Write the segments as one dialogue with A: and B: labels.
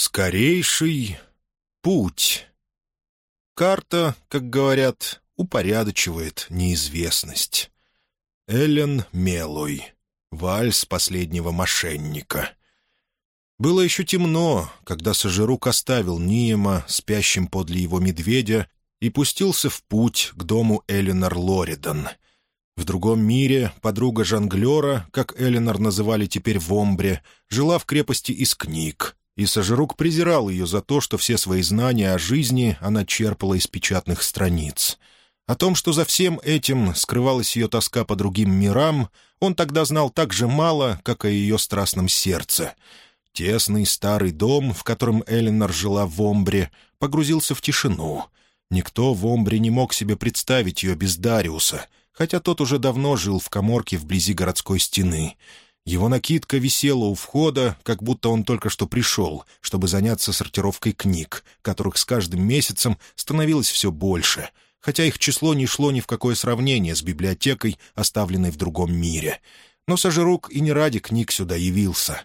A: Скорейший путь. Карта, как говорят, упорядочивает неизвестность. Эллен Мелой. Вальс последнего мошенника. Было еще темно, когда Сажирук оставил Ниема, спящим подле его медведя, и пустился в путь к дому Эленор Лоридан. В другом мире подруга жонглера, как Эленор называли теперь в Омбре, жила в крепости из книг, и Сажирук презирал ее за то, что все свои знания о жизни она черпала из печатных страниц. О том, что за всем этим скрывалась ее тоска по другим мирам, он тогда знал так же мало, как о ее страстном сердце. Тесный старый дом, в котором Эленор жила в Омбре, погрузился в тишину. Никто в Омбре не мог себе представить ее без Дариуса, хотя тот уже давно жил в коморке вблизи городской стены — его накидка висела у входа, как будто он только что пришел, чтобы заняться сортировкой книг, которых с каждым месяцем становилось все больше, хотя их число не шло ни в какое сравнение с библиотекой, оставленной в другом мире. Но Сажирук и не ради книг сюда явился.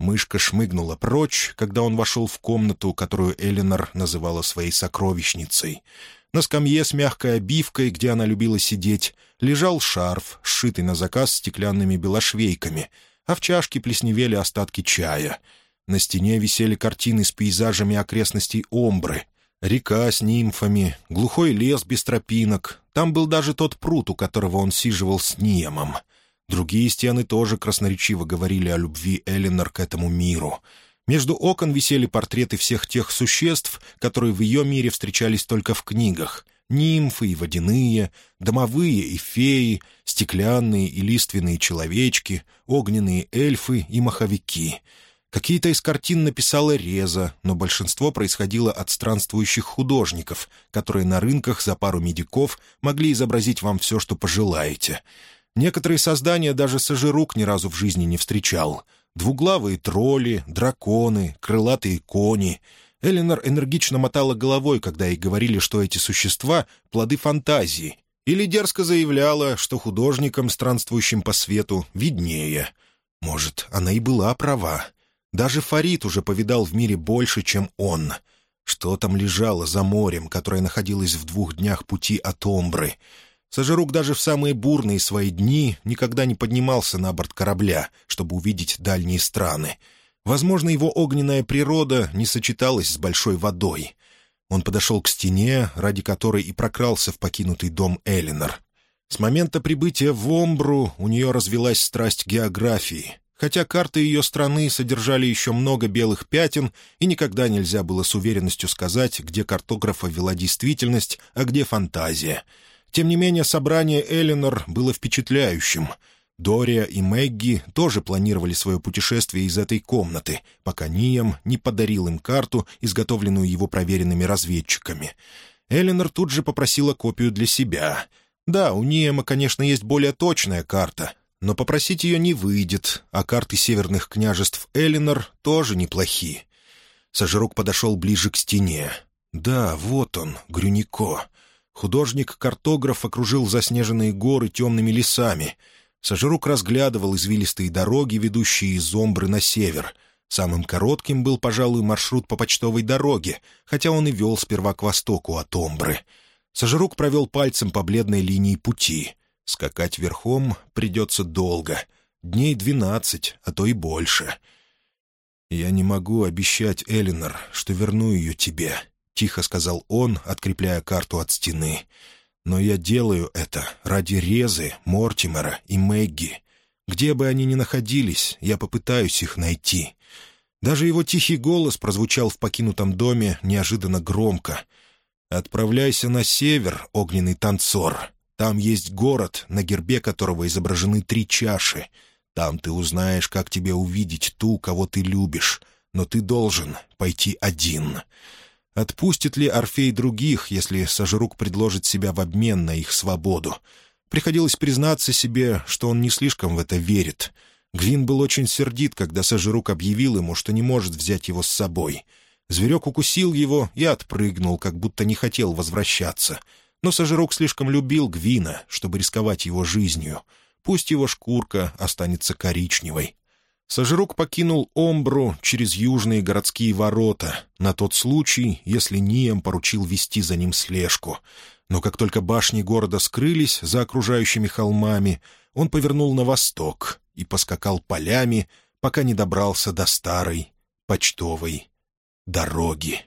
A: Мышка шмыгнула прочь, когда он вошел в комнату, которую Эленор называла своей сокровищницей — на скамье с мягкой обивкой, где она любила сидеть, лежал шарф, сшитый на заказ стеклянными белошвейками, а в чашке плесневели остатки чая. На стене висели картины с пейзажами окрестностей Омбры. Река с нимфами, глухой лес без тропинок. Там был даже тот пруд, у которого он сиживал с Ниемом. Другие стены тоже красноречиво говорили о любви Эленор к этому миру — между окон висели портреты всех тех существ, которые в ее мире встречались только в книгах. Нимфы и водяные, домовые и феи, стеклянные и лиственные человечки, огненные эльфы и маховики. Какие-то из картин написала Реза, но большинство происходило от странствующих художников, которые на рынках за пару медиков могли изобразить вам все, что пожелаете. Некоторые создания даже Сажирук ни разу в жизни не встречал — Двуглавые тролли, драконы, крылатые кони. Эленор энергично мотала головой, когда ей говорили, что эти существа — плоды фантазии, или дерзко заявляла, что художникам, странствующим по свету, виднее. Может, она и была права. Даже Фарид уже повидал в мире больше, чем он. Что там лежало за морем, которое находилось в двух днях пути от Омбры — Сажирук даже в самые бурные свои дни никогда не поднимался на борт корабля, чтобы увидеть дальние страны. Возможно, его огненная природа не сочеталась с большой водой. Он подошел к стене, ради которой и прокрался в покинутый дом Элинор. С момента прибытия в Омбру у нее развелась страсть географии, хотя карты ее страны содержали еще много белых пятен, и никогда нельзя было с уверенностью сказать, где картографа вела действительность, а где фантазия — тем не менее, собрание Эленор было впечатляющим. Дория и Мэгги тоже планировали свое путешествие из этой комнаты, пока Нием не подарил им карту, изготовленную его проверенными разведчиками. Эленор тут же попросила копию для себя. Да, у Ниема, конечно, есть более точная карта, но попросить ее не выйдет, а карты северных княжеств Эленор тоже неплохи. Сажирук подошел ближе к стене. Да, вот он, Грюнико. Художник-картограф окружил заснеженные горы темными лесами. Сажирук разглядывал извилистые дороги, ведущие из Омбры на север. Самым коротким был, пожалуй, маршрут по почтовой дороге, хотя он и вел сперва к востоку от Омбры. Сажирук провел пальцем по бледной линии пути. Скакать верхом придется долго. Дней двенадцать, а то и больше. «Я не могу обещать, Элинор, что верну ее тебе», — тихо сказал он, открепляя карту от стены. «Но я делаю это ради Резы, Мортимера и Мэгги. Где бы они ни находились, я попытаюсь их найти». Даже его тихий голос прозвучал в покинутом доме неожиданно громко. «Отправляйся на север, огненный танцор. Там есть город, на гербе которого изображены три чаши. Там ты узнаешь, как тебе увидеть ту, кого ты любишь. Но ты должен пойти один». Отпустит ли Орфей других, если Сажирук предложит себя в обмен на их свободу? Приходилось признаться себе, что он не слишком в это верит. Гвин был очень сердит, когда Сажирук объявил ему, что не может взять его с собой. Зверек укусил его и отпрыгнул, как будто не хотел возвращаться. Но Сажирук слишком любил Гвина, чтобы рисковать его жизнью. Пусть его шкурка останется коричневой. Сожрук покинул Омбру через южные городские ворота, на тот случай, если Нием поручил вести за ним слежку. Но как только башни города скрылись за окружающими холмами, он повернул на восток и поскакал полями, пока не добрался до старой почтовой дороги.